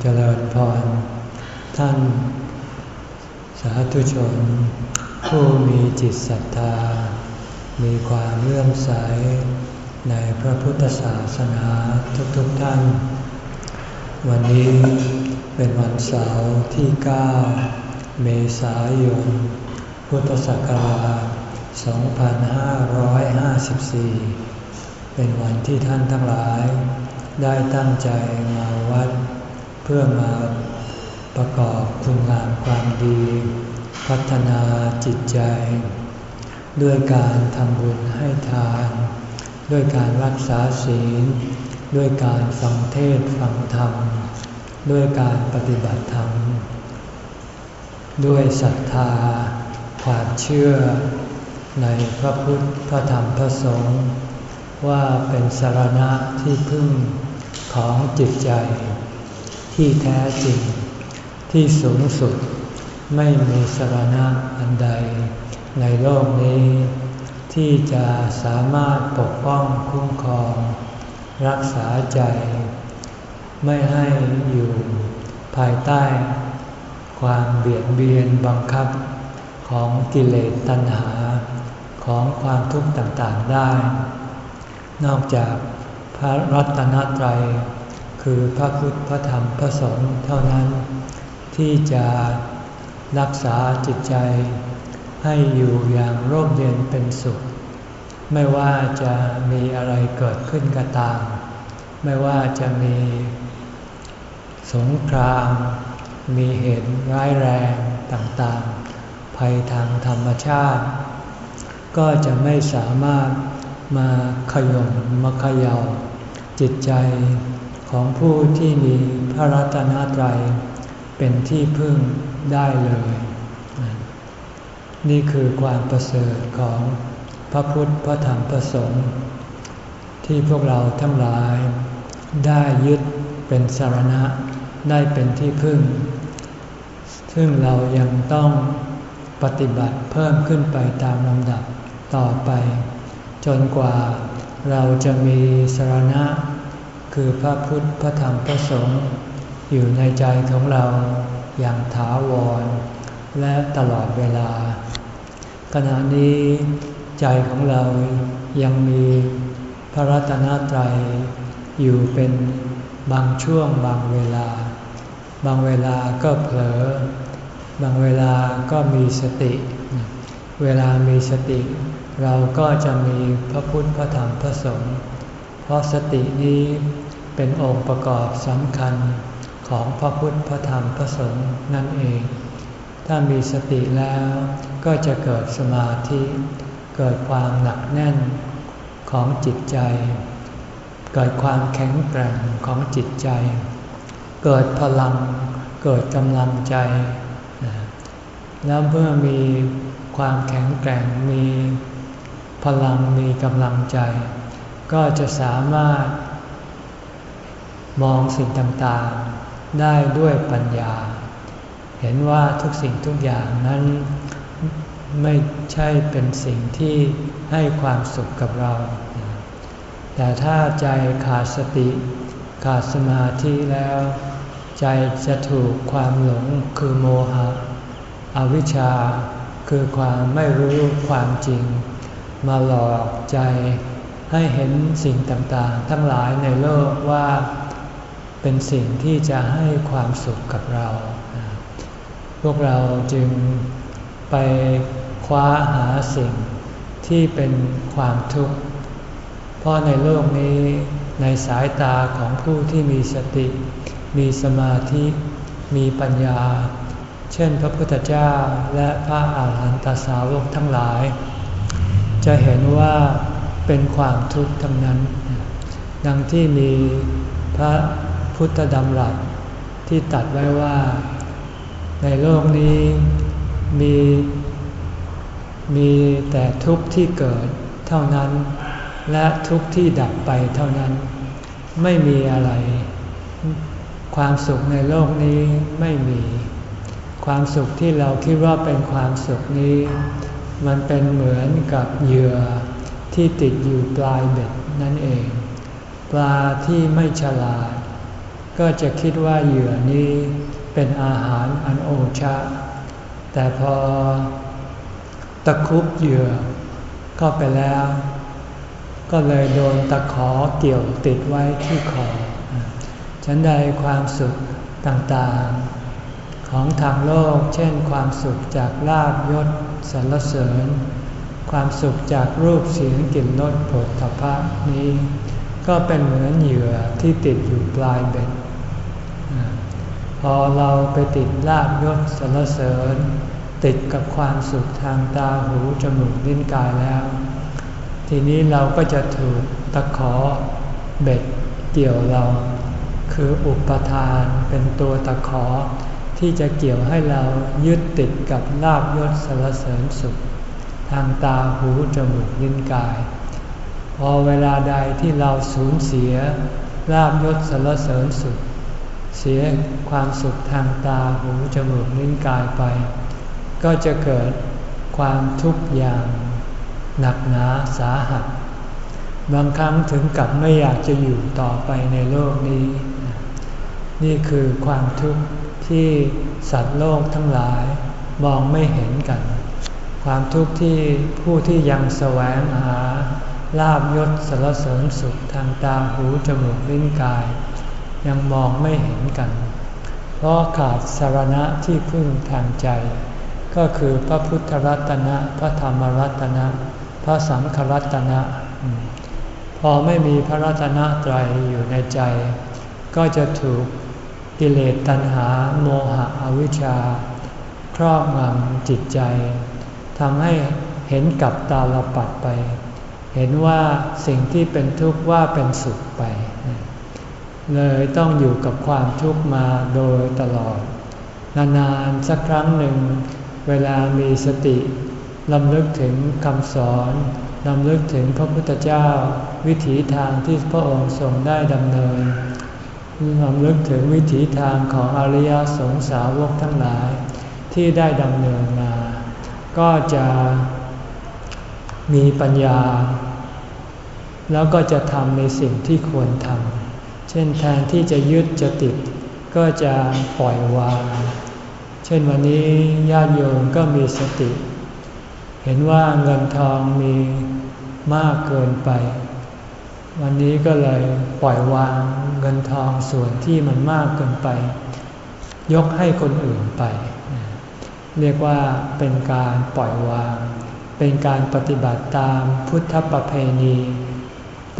เจริญพร ท่านสาธุชน ผู้มีจิตศรัทธา มีความเลื่อมใสในพระพุทธศาสนาทุกๆทท่าน วันนี้เป็นวันเสาร์ที่ 9 เมษายน พุทธศักราช 2554 เป็นวันที่ท่านทั้งหลาย ได้ตั้งใจมาวัด พื่อมาประกอบคุณงามความดี พัฒนาจิตใจ ด้วยการทำบุญให้ทาน ด้วยการรักษาศีล ด้วยการฟังเทศฟังธรรม ด้วยการปฏิบัติธรรม ด้วยศรัทธา ความเชื่อ ในพระพุทธพระธรรมพระสงฆ์ว่าเป็นสารณะที่พึ่งของจิตใจ ที่แท้จริง ที่สูงสุดไม่มีสารณะอันใด ในโลกนี้ ที่จะสามารถปกป้องคุ้มครอง รักษาใจ ไม่ให้อยู่ภายใต้ ความเบียดเบียนบังคับของกิเลสตัณหาของความทุกข์ต่างๆได้ นอกจากพระรัตนตรัย คือพระพุทธพระธรรมพระสงฆ์เท่านั้น ที่จะรักษาจิตใจ ให้อยู่อย่างร่มเย็นเป็นสุข ไม่ว่าจะมีอะไรเกิดขึ้นก็ตาม ไม่ว่าจะมีสงคราม มีเหตุร้ายแรงต่างๆ ภัยทางธรรมชาติ ก็จะไม่สามารถมาขยมมาขย่าจิตใจ ของผู้ที่มีพระรัตนตรัยเป็นที่พึ่งได้เลย นี่คือความประเสริฐของพระพุทธพระธรรมพระสงฆ์ที่พวกเราทั้งหลาย ได้ยึดเป็นสารณะได้เป็นที่พึ่ง ซึ่งเรายังต้องปฏิบัติเพิ่มขึ้นไปตามลำดับต่อไป จนกว่าเราจะมีสารณะ คือพระพุทธพระธรรมพระสงฆ์อยู่ในใจของเราอย่างถาวร และตลอดเวลา ขณะนี้ใจของเรายังมีพระรัตนตรัยอยู่เป็นบางช่วงบางเวลา บางเวลาก็เผลอ บางเวลาก็มีสติ เวลามีสติ เราก็จะมีพระพุทธพระธรรมพระสงฆ์ เพราะสตินี้เป็นองค์ประกอบสำคัญของพระพุทธพระธรรมพระสงฆ์นั่นเอง ถ้ามีสติแล้วก็จะเกิดสมาธิ เกิดความหนักแน่นของจิตใจ เกิดความแข็งแกร่งของจิตใจ เกิดพลัง เกิดกำลังใจ แล้วเมื่อมีความแข็งแกร่งมีพลังมีกำลังใจ ก็จะสามารถ มองสิ่งต่างๆ ได้ด้วยปัญญา เห็นว่าทุกสิ่งทุกอย่างนั้นไม่ใช่เป็นสิ่งที่ให้ความสุขกับเรา แต่ถ้าใจขาดสติ ขาดสมาธิแล้ว ใจจะถูกความหลงคือโมหะ อวิชชา คือความไม่รู้ความจริง มาหลอกใจ ให้เห็นสิ่งต่างๆ ทั้งหลายในโลกว่าเป็นสิ่งที่จะให้ความสุขกับเรา พวกเราจึงไปคว้าหาสิ่งที่เป็นความทุกข์ เพราะในโลกนี้ในสายตาของผู้ที่มีสติ มีสมาธิ มีปัญญา เช่นพระพุทธเจ้าและพระอาหารหันตสาวกทั้งหลาย จะเห็นว่า เป็นความทุกข์ทั้งนั้น ดังที่มีพระพุทธดำรัสที่ตัดไว้ว่า ในโลกนี้มีมีแต่ทุกข์ที่เกิดเท่านั้น และทุกข์ที่ดับไปเท่านั้น ไม่มีอะไร ความสุขในโลกนี้ไม่มี ความสุขที่เราคิดว่าเป็นความสุขนี้ มันเป็นเหมือนกับเหยื่อ ที่ติดอยู่ปลายเบ็ดนั่นเอง ปลาที่ไม่ฉลาด ก็จะคิดว่าเหยื่อนี้เป็นอาหารอันโอชะ แต่พอตะคุบเหยื่อเข้าไปแล้ว ก็เลยโดนตะขอเกี่ยวติดไว้ที่คอฉันใดความสุขต่างๆ ของทางโลก เช่นความสุขจากลาบยศสรรเสริญ ความสุขจากรูปเสียงกลิ่นรสผลทพะนี้ ก็เป็นเหมือนเหยื่อที่ติดอยู่ปลายเบ็ด พอเราไปติดลาบยศสรรเสริญ ติดกับความสุขทางตาหูจมูกลิ้นกายแล้ว ทีนี้เราก็จะถูกตะขอเบ็ดเกี่ยวเรา คืออุปทานเป็นตัวตะขอที่จะเกี่ยวให้เรายึดติดกับลาบยศสรรเสริญสุข ทางตาหูจมูกลิ้นกาย พอเวลาใดที่เราสูญเสียลาบยศสรรเสริญสุข เสียความสุขทางตาหูจมูกลิ้นกายไป ก็จะเกิดความทุกข์อย่างหนักหนาสาหัส บางครั้งถึงกับไม่อยากจะอยู่ต่อไปในโลกนี้ นี่คือความทุกข์ที่สัตว์โลกทั้งหลายมองไม่เห็นกัน ความทุกข์ที่ผู้ที่ยังแสวงหาลาบยศสรรเสริญสุขทางตาหูจมูกลิ้นกาย ยังมองไม่เห็นกัน เพราะขาดสารณะที่พึ่งทางใจ ก็คือพระพุทธรัตนะพระธรรมรัตนะ พระสังฆรัตนะ พอไม่มีพระรัตนะไตรอยู่ในใจ ก็จะถูกกิเลสตัณหาโมหะอวิชชา ครอบงำจิตใจ ทำให้เห็นกับตาลปัดไป เห็นว่าสิ่งที่เป็นทุกข์ว่าเป็นสุขไป เลยต้องอยู่กับความทุกข์มาโดยตลอด นานๆสักครั้งหนึ่ง เวลามีสติลำลึกถึงคำสอนลำลึกถึงพระพุทธเจ้า วิถีทางที่พระองค์ทรงได้ดำเนินรำลึกถึงวิถีทางของอริยสงสาวกทั้งหลายที่ได้ดำเนินมา ก็จะมีปัญญา แล้วก็จะทำในสิ่งที่ควรทำเช่นแทนที่จะยึดจะติด ก็จะปล่อยวาง เช่นวันนี้ญาติโยมก็มีสติ เห็นว่าเงินทองมีมากเกินไป วันนี้ก็เลยปล่อยวางเงินทองส่วนที่มันมากเกินไป ยกให้คนอื่นไป เรียกว่าเป็นการปล่อยวาง เป็นการปฏิบัติตามพุทธประเพณี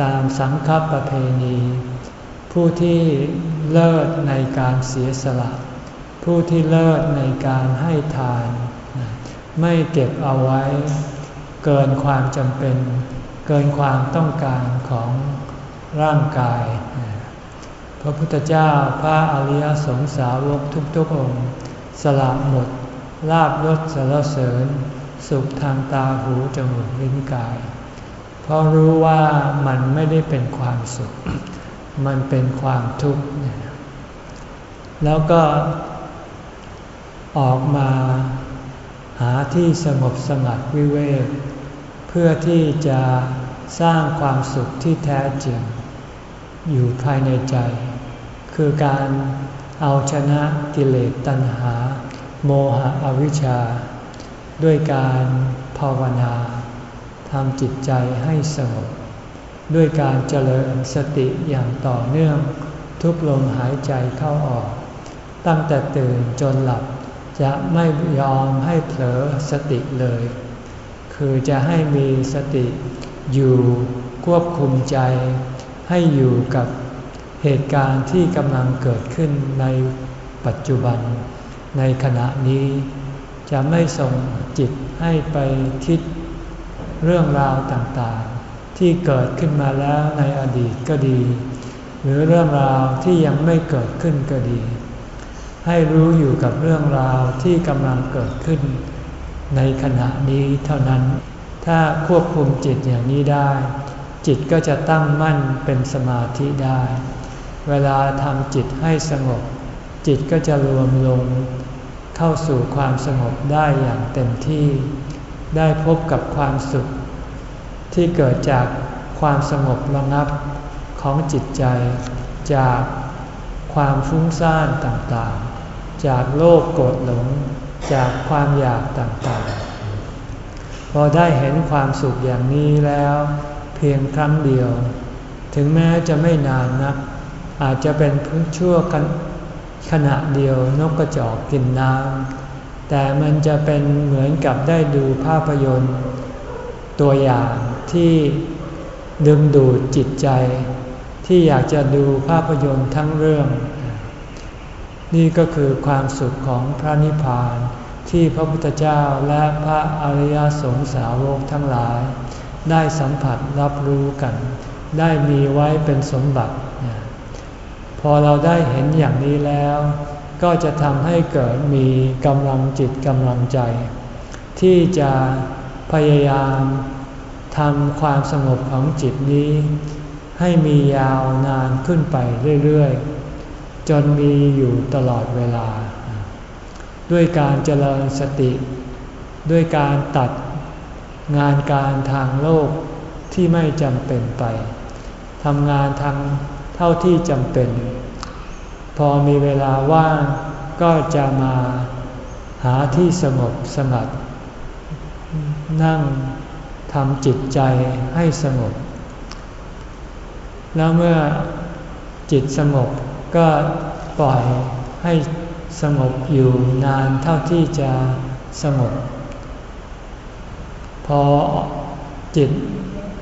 ตามสังฆประเพณี ผู้ที่เลิศในการเสียสละ ผู้ที่เลิศในการให้ทาน ไม่เก็บเอาไว้ เกินความจำเป็น เกินความต้องการของร่างกาย พระพุทธเจ้าพระอริยสงสาวกทุกๆองค์ สละหมด ลาบยศสารเสริญ สุขทางตาหูจมูกลิ้นกาย เพราะรู้ว่ามันไม่ได้เป็นความสุข มันเป็นความทุกข์ แล้วก็ออกมาหาที่สงบสงัดวิเวกเพื่อที่จะสร้างความสุขที่แท้จริง อยู่ภายในใจ คือการเอาชนะกิเลสตัณหา โมหะอวิชชา ด้วยการภาวนาทำจิตใจให้สงบ ด้วยการเจริญสติอย่างต่อเนื่อง ทุกลมหายใจเข้าออก ตั้งแต่ตื่นจนหลับจะไม่ยอมให้เผลอสติเลย คือจะให้มีสติอยู่ควบคุมใจ ให้อยู่กับเหตุการณ์ที่กำลังเกิดขึ้นในปัจจุบัน ในขณะนี้ จะไม่ส่งจิตให้ไปคิดเรื่องราวต่างๆ ที่เกิดขึ้นมาแล้วในอดีตก็ดี หรือเรื่องราวที่ยังไม่เกิดขึ้นก็ดี ให้รู้อยู่กับเรื่องราวที่กำลังเกิดขึ้น ในขณะนี้เท่านั้น ถ้าควบคุมจิตอย่างนี้ได้ จิตก็จะตั้งมั่นเป็นสมาธิได้ เวลาทำจิตให้สงบ จิตก็จะรวมลง เข้าสู่ความสงบได้อย่างเต็มที่ ได้พบกับความสุข ที่เกิดจากความสงบระงับของจิตใจ จากความฟุ้งซ่านต่างๆ จากโลภโกรธหลง จากความอยากต่างๆ พอได้เห็นความสุขอย่างนี้แล้ว เพียงครั้งเดียว ถึงแม้จะไม่นานนัก อาจจะเป็นเพิ่งชั่วกัน ขณะเดียวนกกระจอกกินน้ำแต่มันจะเป็นเหมือนกับได้ดูภาพยนตร์ ตัวอย่างที่ดึงดูดจิตใจ ที่อยากจะดูภาพยนตร์ทั้งเรื่อง นี่ก็คือความสุขของพระนิพพานที่พระพุทธเจ้าและพระอริยสงสาวกทั้งหลาย ได้สัมผัสรับรู้กัน ได้มีไว้เป็นสมบัติ พอเราได้เห็นอย่างนี้แล้ว ก็จะทำให้เกิดมีกำลังจิตกำลังใจ ที่จะพยายามทำความสงบของจิตนี้ ให้มียาวนานขึ้นไปเรื่อยๆ จนมีอยู่ตลอดเวลา ด้วยการเจริญสติ ด้วยการตัดงานการทางโลกที่ไม่จำเป็นไปทำงานทาง เท่าที่จำเป็น พอมีเวลาว่างก็จะมาหาที่สงบสงัด นั่งทำจิตใจให้สงบ แล้วเมื่อจิตสงบก็ปล่อยให้สงบอยู่นานเท่าที่จะสงบ พอจิต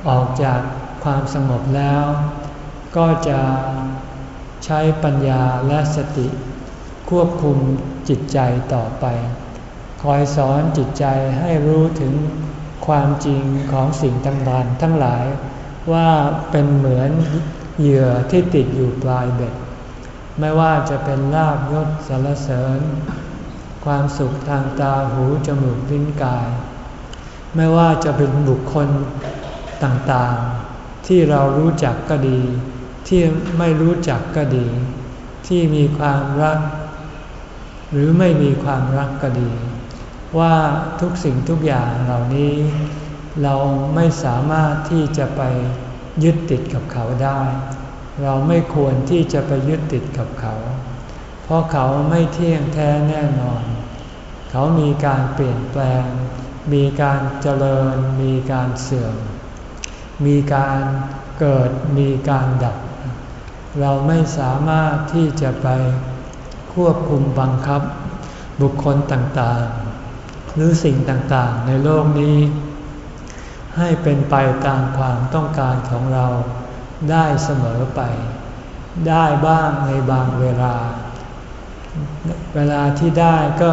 ออกจากความสงบแล้ว ก็จะใช้ปัญญาและสติ ควบคุมจิตใจต่อไป คอยสอนจิตใจให้รู้ถึงความจริงของสิ่งต่างๆทั้งหลายว่าเป็นเหมือนเหยื่อที่ติดอยู่ปลายเบ็ด ไม่ว่าจะเป็นลาบยศสารเสริญ ความสุขทางตาหูจมูกลิ้นกาย ไม่ว่าจะเป็นบุคคลต่างๆ ที่เรารู้จักก็ดี ที่ไม่รู้จักก็ดี ที่มีความรัก หรือไม่มีความรักก็ดี ว่าทุกสิ่งทุกอย่างเหล่านี้ เราไม่สามารถที่จะไปยึดติดกับเขาได้ เราไม่ควรที่จะไปยึดติดกับเขา เพราะเขาไม่เที่ยงแท้แน่นอน เขามีการเปลี่ยนแปลง มีการเจริญ มีการเสื่อม มีการเกิดมีการดับ เราไม่สามารถที่จะไปควบคุมบังคับ บุคคลต่างๆ หรือสิ่งต่างๆ ในโลกนี้ ให้เป็นไปตามความต้องการของเราได้เสมอไป ได้บ้างในบางเวลา เวลาที่ได้ก็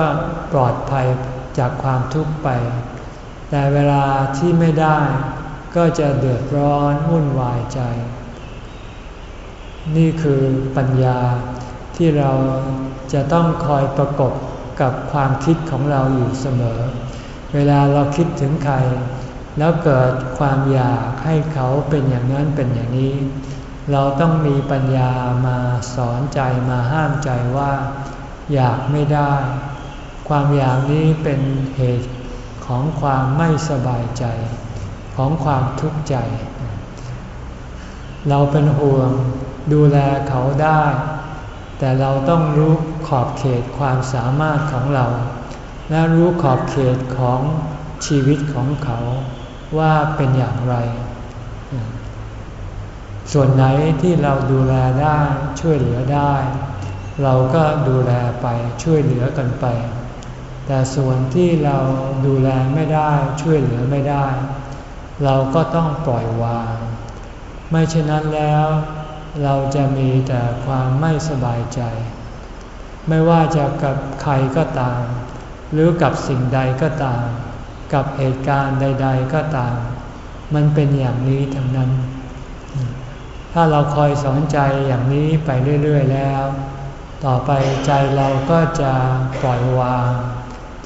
ปลอดภัยจากความทุกข์ไป แต่เวลาที่ไม่ได้ก็จะเดือดร้อนวุ่นวายใจ นี่คือปัญญาที่เราจะต้องคอยประกบกับความคิดของเราอยู่เสมอ เวลาเราคิดถึงใคร แล้วเกิดความอยากให้เขาเป็นอย่างนั้นเป็นอย่างนี้ เราต้องมีปัญญามาสอนใจมาห้ามใจว่า อยากไม่ได้ ความอยากนี้เป็นเหตุของความไม่สบายใจ ของความทุกข์ใจ เราเป็นห่วง ดูแลเขาได้ แต่เราต้องรู้ขอบเขตความสามารถของเรา และรู้ขอบเขตของชีวิตของเขาว่าเป็นอย่างไร ส่วนไหนที่เราดูแลได้ช่วยเหลือได้ เราก็ดูแลไปช่วยเหลือกันไป แต่ส่วนที่เราดูแลไม่ได้ช่วยเหลือไม่ได้ เราก็ต้องปล่อยวาง ไม่เช่นนั้นแล้ว เราจะมีแต่ความไม่สบายใจ ไม่ว่าจะกับใครก็ตาม หรือกับสิ่งใดก็ตาม กับเหตุการณ์ใด ๆก็ตาม มันเป็นอย่างนี้ทั้งนั้น ถ้าเราคอยสอนใจอย่างนี้ไปเรื่อย ๆ แล้ว ต่อไปใจเราก็จะปล่อยวาง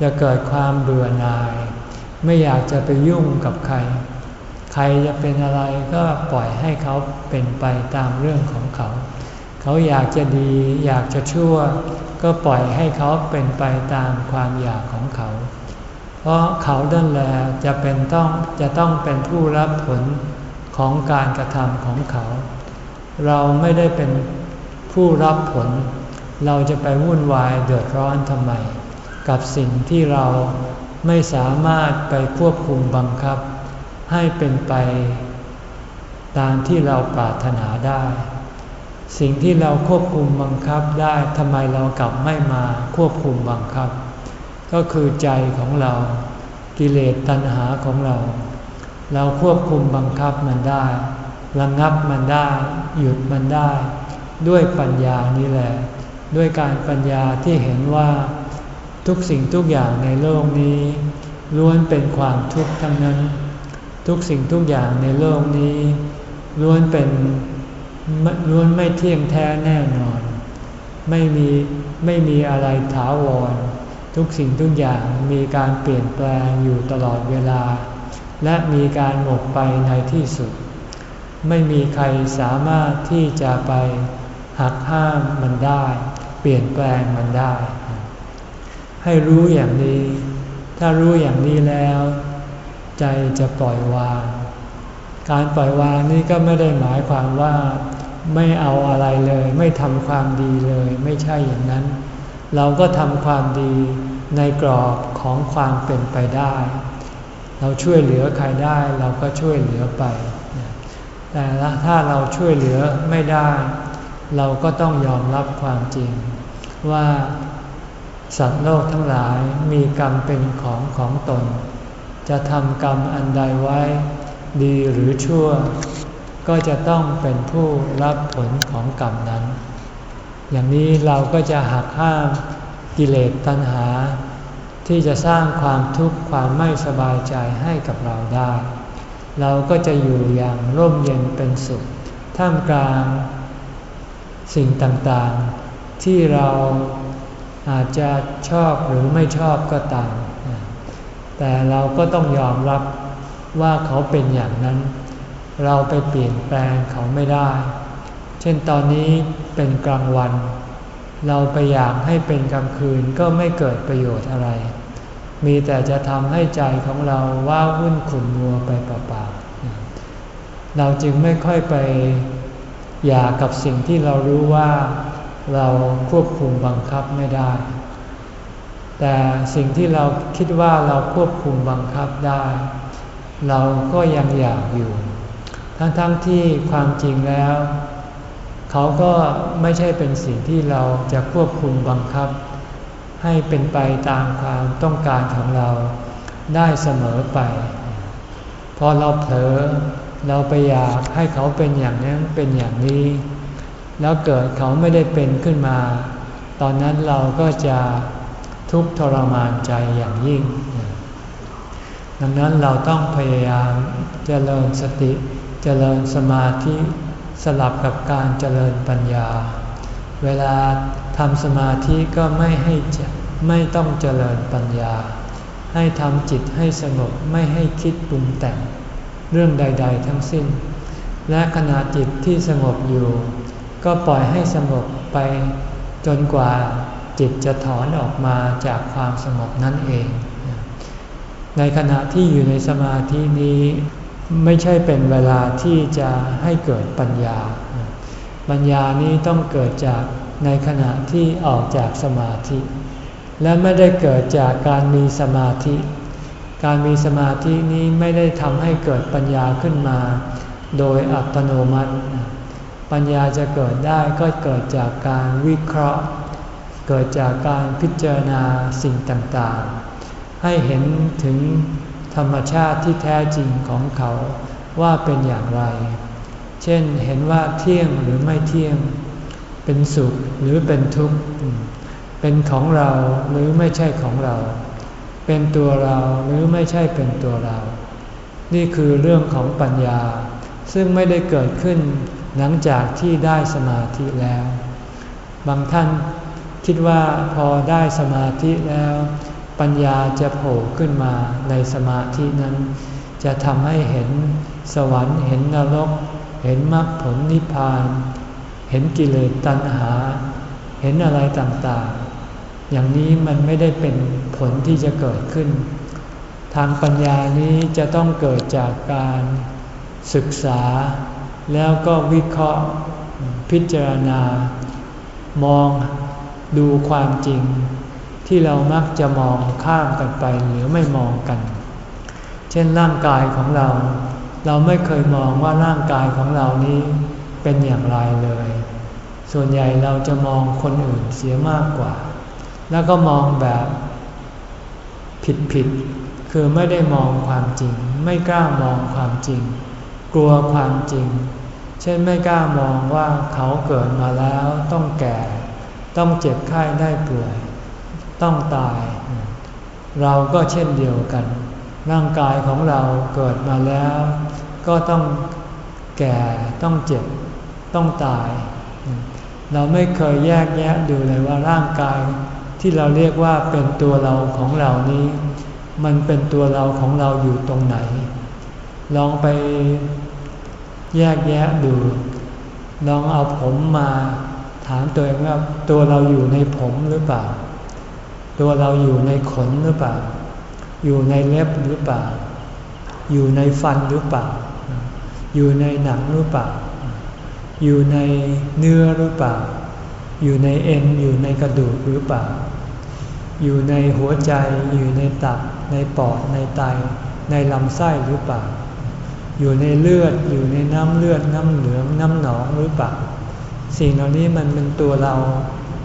จะเกิดความเบื่อหน่าย ไม่อยากจะไปยุ่งกับใคร รจะเป็นอะไรก็ปล่อยให้เขาเป็นไปตามเรื่องของเขา เขาอยากจะดีอยากจะชั่ว ก็ปล่อยให้เขาเป็นไปตามความอยากของเขา เพราะเขาดันแลจะเป็นต้องจะต้องเป็นผู้รับผลของการกระทำของเขา เราไม่ได้เป็นผผู้รับผล เราจะไปวุ่นวายเดือดร้อนทำไม กับสิ่งที่เราไม่สามารถไปควบคุมบังคับ ให้เป็นไปตามที่เราปรารถนาได้ สิ่งที่เราควบคุมบังคับได้ทำไมเรากลับไม่มาควบคุมบังคับ ก็คือใจของเรากิเลสตัณหาของเรา เราควบคุมบังคับมันได้ ระงับมันได้ หยุดมันได้ ด้วยปัญญานี่แหละ ด้วยการปัญญาที่เห็นว่าทุกสิ่งทุกอย่างในโลกนี้ล้วนเป็นความทุกข์ทั้งนั้น ทุกสิ่งทุกอย่างในโลกนี้ล้วนเป็นล้วนไม่เที่ยงแท้แน่นอน ไม่มีไม่มีอะไรถาวร ทุกสิ่งทุกอย่างมีการเปลี่ยนแปลงอยู่ตลอดเวลา และมีการหมดไปในที่สุด ไม่มีใครสามารถที่จะไปหักห้ามมันได้ เปลี่ยนแปลงมันได้ ให้รู้อย่างนี้ ถ้ารู้อย่างนี้แล้ว ใจจะปล่อยวาง การปล่อยวางนี้ก็ไม่ได้หมายความว่าไม่เอาอะไรเลย ไม่ทำความดีเลย ไม่ใช่อย่างนั้น เราก็ทำความดีในกรอบของความเป็นไปได้ เราช่วยเหลือใครได้เราก็ช่วยเหลือไป แต่ถ้าเราช่วยเหลือไม่ได้ เราก็ต้องยอมรับความจริง ว่าสัตว์โลกทั้งหลายมีกรรมเป็นของของตน จะทำกรรมอันใดไว้ ดีหรือชั่ว ก็จะต้องเป็นผู้รับผลของกรรมนั้น อย่างนี้เราก็จะหักห้ามกิเลสตัณหา ที่จะสร้างความทุกข์ความไม่สบายใจให้กับเราได้ เราก็จะอยู่อย่างร่มเย็นเป็นสุข ท่ามกลาง สิ่งต่างๆ ที่เราอาจจะชอบหรือไม่ชอบก็ตาม แต่เราก็ต้องยอมรับว่าเขาเป็นอย่างนั้น เราไปเปลี่ยนแปลงเขาไม่ได้ เช่นตอนนี้เป็นกลางวัน เราไปอยากให้เป็นกลางคืนก็ไม่เกิดประโยชน์อะไร มีแต่จะทำให้ใจของเราว่าวุ่นขุ่นมัวไปเปล่าๆ เราจึงไม่ค่อยไปอยากกับสิ่งที่เรารู้ว่า เราควบคุมบังคับไม่ได้ แต่สิ่งที่เราคิดว่าเราควบคุมบังคับได้ เราก็ยังอยากอยู่ ทั้งๆทที่ความจริงแล้ว เขาก็ไม่ใช่เป็นสิ่งที่เราจะควบคุมบังคับ ให้เป็นไปตามความต้องการของเราได้เสมอไป พอเราเผลอเราไปอยากให้เขาเป็นอย่างนั้นเป็นอย่างนี้ แล้วเกิดเขาไม่ได้เป็นขึ้นมา ตอนนั้นเราก็จะ ทุกทรมานใจอย่างยิ่ง ดังนั้นเราต้องพยายามเจริญสติเจริญสมาธิสลับกับการเจริญปัญญา เวลาทำสมาธิก็ไม่ให้ไม่ต้องเจริญปัญญา ให้ทำจิตให้สงบไม่ให้คิดปรุงแต่ง เรื่องใด ๆ ทั้งสิ้น และขณะจิตที่สงบอยู่ ก็ปล่อยให้สงบไปจนกว่า จิตจะถอนออกมาจากความสงบนั่นเอง ในขณะที่อยู่ในสมาธินี้ไม่ใช่เป็นเวลาที่จะให้เกิดปัญญา ปัญญานี้ต้องเกิดจากในขณะที่ออกจากสมาธิ และไม่ได้เกิดจากการมีสมาธิ การมีสมาธินี้ไม่ได้ทำให้เกิดปัญญาขึ้นมา โดยอัตโนมัติ ปัญญาจะเกิดได้ก็เกิดจากการวิเคราะห์ เกิดจากการพิจารณาสิ่งต่างๆ ให้เห็นถึงธรรมชาติที่แท้จริงของเขาว่าเป็นอย่างไร เช่นเห็นว่าเที่ยงหรือไม่เที่ยง เป็นสุขหรือเป็นทุกข์ เป็นของเราหรือไม่ใช่ของเรา เป็นตัวเราหรือไม่ใช่เป็นตัวเรา นี่คือเรื่องของปัญญา ซึ่งไม่ได้เกิดขึ้นหลังจากที่ได้สมาธิแล้ว บางท่าน คิดว่าพอได้สมาธิแล้ว ปัญญาจะโผล่ขึ้นมาในสมาธินั้น จะทำให้เห็นสวรรค์เห็นนรก เห็นมรรคผลนิพพาน เห็นกิเลสตัณหา เห็นอะไรต่างๆ อย่างนี้มันไม่ได้เป็นผลที่จะเกิดขึ้น ทางปัญญานี้จะต้องเกิดจากการศึกษา แล้วก็วิเคราะห์ พิจารณามอง ดูความจริงที่เรามักจะมองข้ามกันไปหรือไม่มองกัน เช่นร่างกายของเรา เราไม่เคยมองว่าร่างกายของเรานี้เป็นอย่างไรเลย ส่วนใหญ่เราจะมองคนอื่นเสียมากกว่า แล้วก็มองแบบผิดผิดคือไม่ได้มองความจริง ไม่กล้ามองความจริง กลัวความจริง เช่นไม่กล้ามองว่าเขาเกิดมาแล้วต้องแก่ ต้องเจ็บไข้ได้ป่วย ต้องตาย เราก็เช่นเดียวกัน ร่างกายของเราเกิดมาแล้ว ก็ต้องแก่ต้องเจ็บ ต้องตาย เราไม่เคยแยกแยะดูเลยว่าร่างกายที่เราเรียกว่าเป็นตัวเราของเรานี้ มันเป็นตัวเราของเราอยู่ตรงไหน ลองไปแยกแยะดู ลองเอาผมมา ถามตัวเองว่าตัวเราอยู่ในผมหรือเปล่า ตัวเราอยู่ในขนหรือเปล่า อยู่ในเล็บหรือเปล่า อยู่ในฟันหรือเปล่า อยู่ในหนังหรือเปล่า อยู่ในเนื้อหรือเปล่า อยู่ในเอ็นอยู่ในกระดูกหรือเปล่า อยู่ในหัวใจ อยู่ในตับ ในปอด ในไต ในลำไส้หรือเปล่า อยู่ในเลือด อยู่ในน้ำเลือด น้ำเหลือง น้ำหนองหรือเปล่า สิ่งเหล่านี้มันเป็นตัวเรา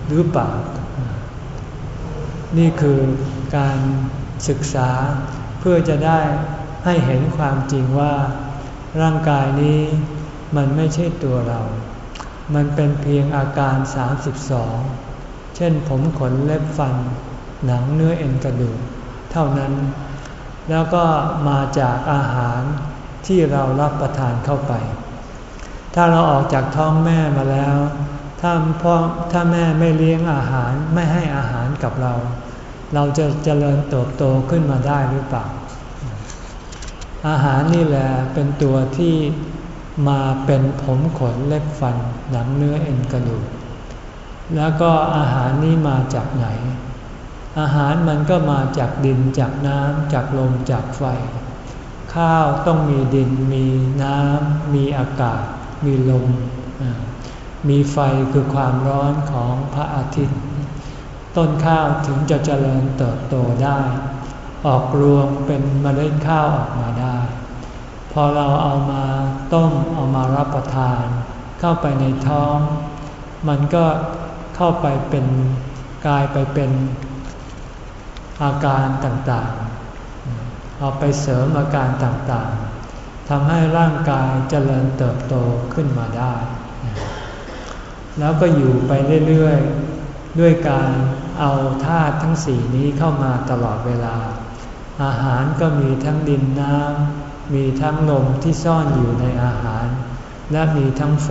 หรือเปล่า นี่คือการศึกษาเพื่อจะได้ให้เห็นความจริงว่า ร่างกายนี้มันไม่ใช่ตัวเรา มันเป็นเพียงอาการ 32 เช่นผมขนเล็บฟัน หนังเนื้อเอ็นกระดูกเท่านั้น แล้วก็มาจากอาหารที่เรารับประทานเข้าไป ถ้าเราออกจากท้องแม่มาแล้ว ถ้าพ่อถ้าแม่ไม่เลี้ยงอาหารไม่ให้อาหารกับเรา เราจะเจริญเติบโตขึ้นมาได้หรือเปล่า อาหารนี่แหละเป็นตัวที่มาเป็นผมขนเล็บฟันหนังเนื้อเอ็นกระดูก แล้วก็อาหารนี้มาจากไหน อาหารมันก็มาจากดินจากน้ำจากลมจากไฟ ข้าวต้องมีดินมีน้ำมีอากาศ มีลม มีไฟคือความร้อนของพระอาทิตย์ ต้นข้าวถึงจะเจริญเติบโตได้ ออกรวงเป็นเมล็ดข้าวออกมาได้ พอเราเอามาต้มเอามารับประทาน เข้าไปในท้อง มันก็เข้าไปเป็นกลายไปเป็นอาการต่างๆ เอาไปเสริมอาการต่างๆ ทำให้ร่างกายเจริญเติบโตขึ้นมาได้ แล้วก็อยู่ไปเรื่อยๆ ด้วยการเอาธาตุทั้งสี่นี้เข้ามาตลอดเวลา อาหารก็มีทั้งดินน้ำมีทั้งลมที่ซ่อนอยู่ในอาหาร และมีทั้งไฟ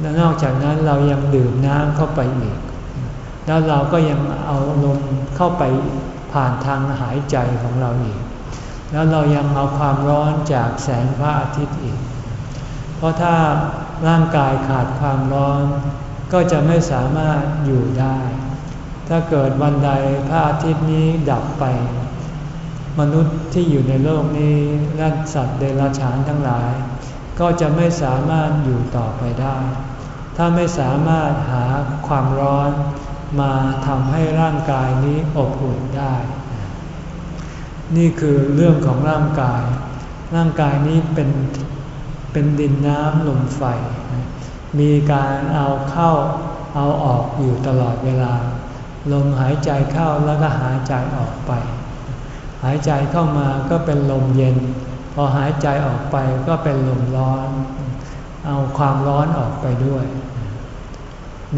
และนอกจากนั้นเรายังดื่มน้ำเข้าไปอีก แล้วเราก็ยังเอาลมเข้าไปผ่านทางหายใจของเราอีก แล้วเรายังเอาความร้อนจากแสงพระอาทิตย์อีก เพราะถ้าร่างกายขาดความร้อน ก็จะไม่สามารถอยู่ได้ ถ้าเกิดวันใดพระอาทิตย์นี้ดับไป มนุษย์ที่อยู่ในโลกนี้และสัตว์เดรัจฉานทั้งหลาย ก็จะไม่สามารถอยู่ต่อไปได้ ถ้าไม่สามารถหาความร้อนมาทำให้ร่างกายนี้อบอุ่นได้ นี่คือเรื่องของร่างกาย ร่างกายนี้เป็นเป็นดินน้ำลมไฟ มีการเอาเข้าเอาออกอยู่ตลอดเวลา ลมหายใจเข้าแล้วก็หายใจออกไป หายใจเข้ามาก็เป็นลมเย็น พอหายใจออกไปก็เป็นลมร้อน เอาความร้อนออกไปด้วย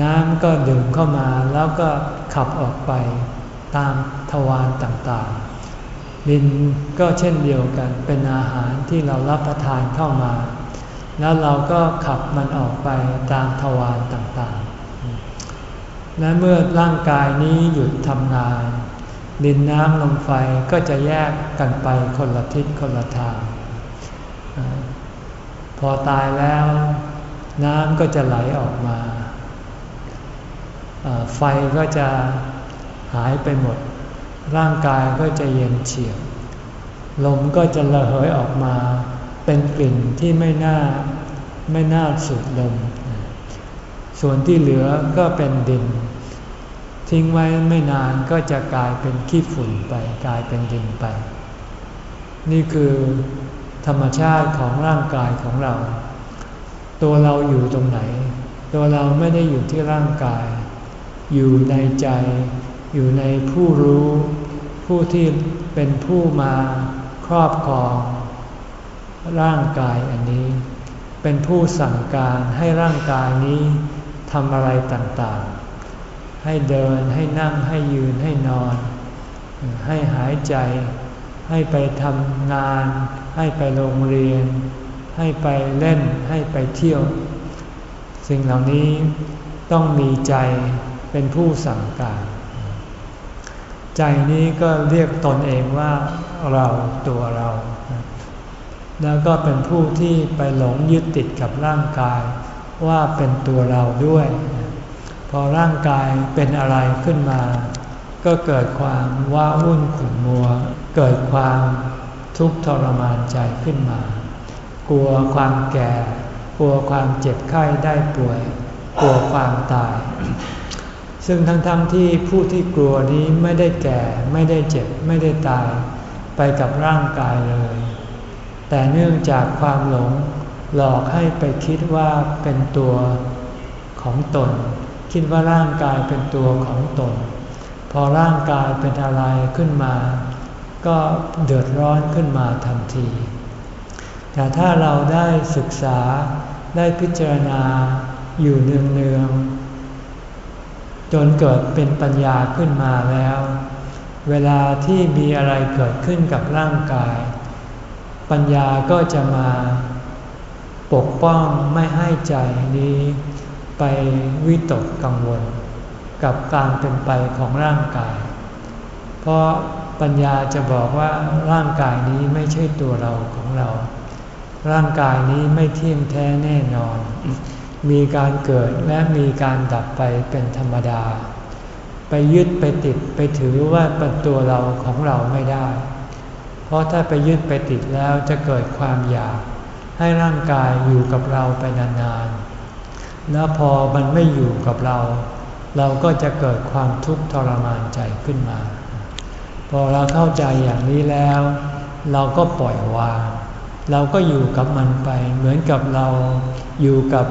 น้ำก็ดื่มเข้ามาแล้วก็ขับออกไปตามทวารต่าง ดินก็เช่นเดียวกันเป็นอาหารที่เรารับประทานเข้ามา แล้วเราก็ขับมันออกไปตามทวารต่างๆ และเมื่อร่างกายนี้หยุดทำงาน ดินน้ำลมไฟก็จะแยกกันไปคนละทิศคนละทาง พอตายแล้วน้ำก็จะไหลออกมา ไฟก็จะหายไปหมด ร่างกายก็จะเย็นเฉียบ ลมก็จะระเหยออกมาเป็นกลิ่นที่ไม่น่าไม่น่าสูดลม ส่วนที่เหลือก็เป็นดิน ทิ้งไว้ไม่นานก็จะกลายเป็นขี้ฝุ่นไปกลายเป็นดินไป นี่คือธรรมชาติของร่างกายของเรา ตัวเราอยู่ตรงไหน ตัวเราไม่ได้อยู่ที่ร่างกาย อยู่ในใจ อยู่ในผู้รู้ ผู้ที่เป็นผู้มาครอบครอง ร่างกายอันนี้ เป็นผู้สั่งการให้ร่างกายนี้ทำอะไรต่างๆ ให้เดินให้นั่งให้ยืนให้นอน ให้หายใจ ให้ไปทำงาน ให้ไปโรงเรียน ให้ไปเล่นให้ไปเที่ยว สิ่งเหล่านี้ต้องมีใจเป็นผู้สั่งการ ใจนี้ก็เรียกตนเองว่าเราตัวเรา แล้วก็เป็นผู้ที่ไปหลงยึดติดกับร่างกายว่าเป็นตัวเราด้วย พอร่างกายเป็นอะไรขึ้นมา ก็เกิดความว้าวุ่นขุ่นมัว เกิดความทุกข์ทรมานใจขึ้นมา กลัวความแก่ กลัวความเจ็บไข้ได้ป่วย กลัวความตาย ซึ่งทั้งๆทที่ผู้ที่กลัวนี้ไม่ได้แก่ไม่ได้เจ็บไม่ได้ตาย ไปกับร่างกายเลย แต่เนื่องจากความหลงหลอกให้ไปคิดว่าเป็นตัวของตน คิดว่าร่างกายเป็นตัวของตน พอร่างกายเป็นอะไรขึ้นมา ก็เดือดร้อนขึ้นมาทันที แต่ถ้าเราได้ศึกษาได้พิจารณาอยู่เนืองๆ จนเกิดเป็นปัญญาขึ้นมาแล้ว เวลาที่มีอะไรเกิดขึ้นกับร่างกาย ปัญญาก็จะมา ปกป้องไม่ให้ใจนี้ ไปวิตกกังวล กับการเป็นไปของร่างกาย เพราะปัญญาจะบอกว่าร่างกายนี้ไม่ใช่ตัวเราของเรา ร่างกายนี้ไม่เที่ยงแท้แน่นอน มีการเกิดและมีการดับไปเป็นธรรมดา ไปยึดไปติดไปถือว่าเป็นตัวเราของเราไม่ได้ เพราะถ้าไปยึดไปติดแล้วจะเกิดความอยาก ให้ร่างกายอยู่กับเราไปนานๆ แล้วพอมันไม่อยู่กับเรา เราก็จะเกิดความทุกข์ทรมานใจขึ้นมา พอเราเข้าใจอย่างนี้แล้ว เราก็ปล่อยวางเราก็อยู่กับมันไปเหมือนกับเราอยู่กับ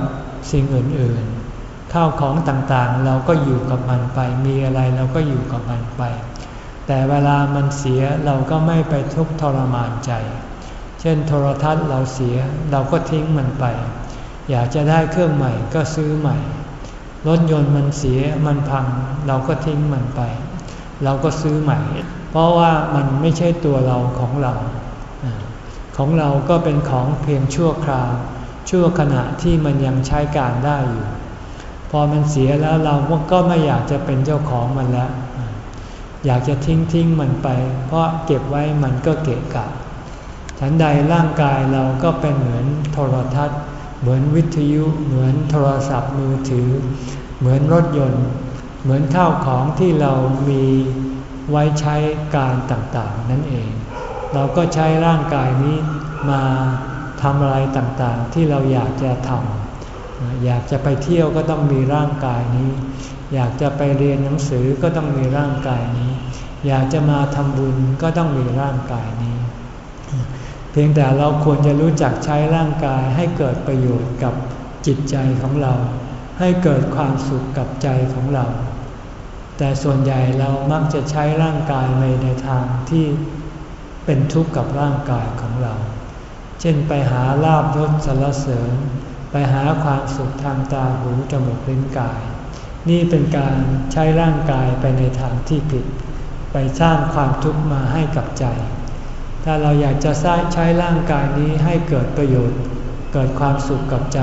สิ่งอื่นๆ ข้าวของต่างๆ เราก็อยู่กับมันไป มีอะไรเราก็อยู่กับมันไป แต่เวลามันเสียเราก็ไม่ไปทุกข์ทรมานใจ เช่นโทรทัศน์เราเสียเราก็ทิ้งมันไป อยากจะได้เครื่องใหม่ก็ซื้อใหม่ รถยนต์มันเสียมันพัง เราก็ทิ้งมันไป เราก็ซื้อใหม่ เพราะว่ามันไม่ใช่ตัวเราของเรา ของเราก็เป็นของเพียงชั่วคราว ชั่วขณะที่มันยังใช้การได้อยู่ พอมันเสียแล้วเราก็ไม่อยากจะเป็นเจ้าของมันแล้ว อยากจะทิ้งทิ้งมันไป เพราะเก็บไว้มันก็เกะกะฉันใดร่างกายเราก็เป็นเหมือนโทรทัศน์ เหมือนวิทยุ เหมือนโทรศัพท์มือถือ เหมือนรถยนต์ เหมือนข้าวของที่เรามีไว้ใช้การต่างๆ นั่นเอง เราก็ใช้ร่างกายนี้มา ทำอะไรต่างๆ ที่เราอยากจะทำอยากจะไปเที่ยวก็ต้องมีร่างกายนี้ อยากจะไปเรียนหนังสือก็ต้องมีร่างกายนี้ อยากจะมาทำบุญก็ต้องมีร่างกายนี้ เพียงแต่เราควรจะรู้จักใช้ร่างกายให้เกิดประโยชน์กับจิตใจของเรา ให้เกิดความสุขกับใจของเรา แต่ส่วนใหญ่เรามักจะใช้ร่างกายในในทางที่เป็นทุกข์กับร่างกายของเรา เช่นไปหาลาบยศสรรเสริญ ไปหาความสุขทางตาหูจมูกลิ้นกาย นี่เป็นการใช้ร่างกายไปในทางที่ผิด ไปสร้างความทุกข์มาให้กับใจ ถ้าเราอยากจะใช้ร่างกายนี้ให้เกิดประโยชน์ เกิดความสุขกับใจ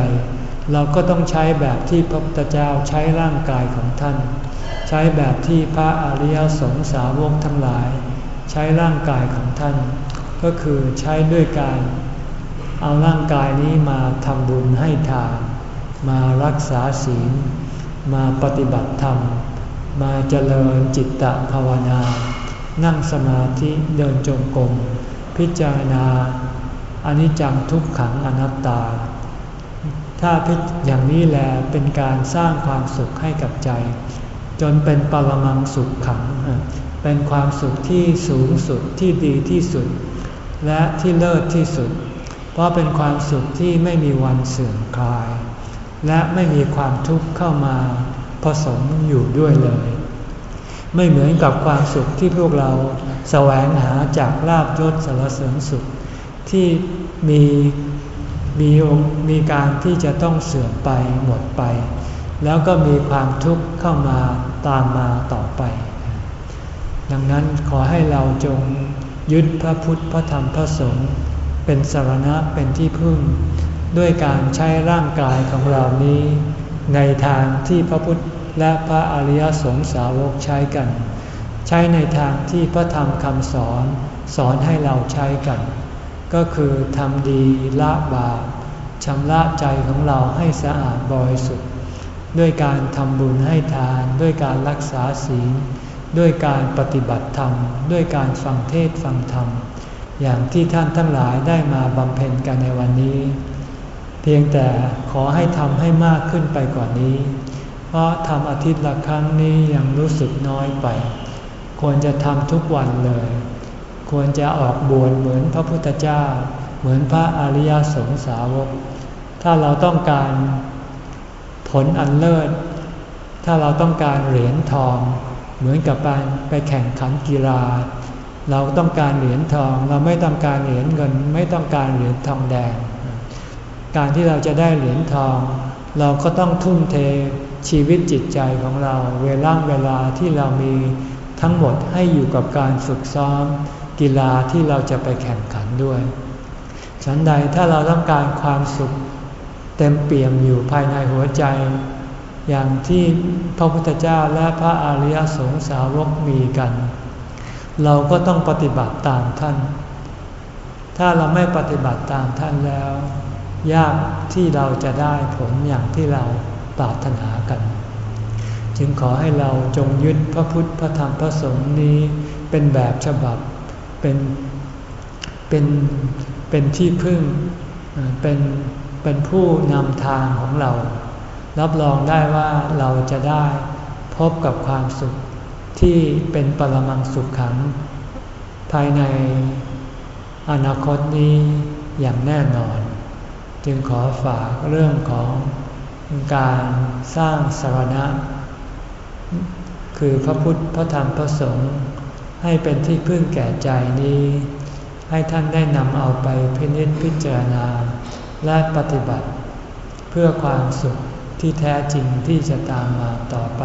เราก็ต้องใช้แบบที่พระพุทธเจ้าใช้ร่างกายของท่าน ใช้แบบที่พระอริยสงสาวกทั้งหลาย ใช้ร่างกายของท่าน ก็คือใช้ด้วยการ เอาร่างกายนี้มาทำบุญให้ทาน มารักษาศีล มาปฏิบัติธรรม มาเจริญจิตตภาวนา นั่งสมาธิเดินจงกรมพิจารณาอนิจจังทุกขังอนัตตา ถ้าพิอย่างนี้แลเป็นการสร้างความสุขให้กับใจ จนเป็นปรมังสุขขัง เป็นความสุขที่สูงสุดที่ดีที่สุด และที่เลิศที่สุด เพราะเป็นความสุขที่ไม่มีวันเสื่อมคลาย และไม่มีความทุกข์เข้ามาผสมอยู่ด้วยเลย ไม่เหมือนกับความสุขที่พวกเราแสวงหาจากลาบยศสารเสริญสุข ที่มีมีมีการที่จะต้องเสื่อมไปหมดไป แล้วก็มีความทุกข์เข้ามาตามมาต่อไป ดังนั้นขอให้เราจงยึดพระพุทธพระธรรมพระสงฆ์ เป็นสารณะเป็นที่พึ่ง ด้วยการใช้ร่างกายของเรานี้ ในทางที่พระพุทธและพระอริยสงสาวกใช้กัน ใช้ในทางที่พระธรรมคำสอน สอนให้เราใช้กัน ก็คือทำดีละบาปชำระใจของเราให้สะอาดบริสุทธิ์ด้วยการทำบุญให้ทาน ด้วยการรักษาศีล ด้วยการปฏิบัติธรรม ด้วยการฟังเทศฟังธรรม อย่างที่ท่านทั้งหลายได้มาบำเพ็ญกันในวันนี้ เพียงแต่ขอให้ทำให้มากขึ้นไปกว่านี้ เพราะทำอาทิตย์ละครั้งนี้ยังรู้สึกน้อยไป ควรจะทำทุกวันเลย ควรจะออกบวชเหมือนพระพุทธเจ้า เหมือนพระอริยสงสาวก ถ้าเราต้องการผลอันเลิศ ถ้าเราต้องการเหรียญทอง เหมือนกับการไปแข่งขันกีฬา เราต้องการเหรียญทอง เราไม่ต้องการเหรียญเงิน ไม่ต้องการเหรียญทองแดง การที่เราจะได้เหรียญทอง เราก็ต้องทุ่มเทชีวิตจิตใจของเรา เวลาเวลาที่เรามีทั้งหมดให้อยู่กับการฝึกซ้อม กีฬาที่เราจะไปแข่งขันด้วย ฉันใดถ้าเราต้องการความสุข เต็มเปี่ยมอยู่ภายในหัวใจ อย่างที่พระพุทธเจ้าและพระอริยสงสาวกมีกัน เราก็ต้องปฏิบัติตามท่าน ถ้าเราไม่ปฏิบัติตามท่านแล้ว ยากที่เราจะได้ผลอย่างที่เราปรารถนากัน จึงขอให้เราจงยึดพระพุทธพระธรรมพระสงฆ์นี้เป็นแบบฉบับเป็นเป็นเป็นที่พึ่งเป็นเป็นผู้นำทางของเรา รับรองได้ว่าเราจะได้พบกับความสุข ที่เป็นปรมังสุขขัง ภายในอนาคตนี้อย่างแน่นอน จึงขอฝากเรื่องของการสร้างสารณะ คือพระพุทธพระธรรมพระสงฆ์ให้เป็นที่พึ่งแก่ใจนี้ ให้ท่านได้นำเอาไปพินิจพิจารณาและปฏิบัติ เพื่อความสุขที่แท้จริงที่จะตามมาต่อไป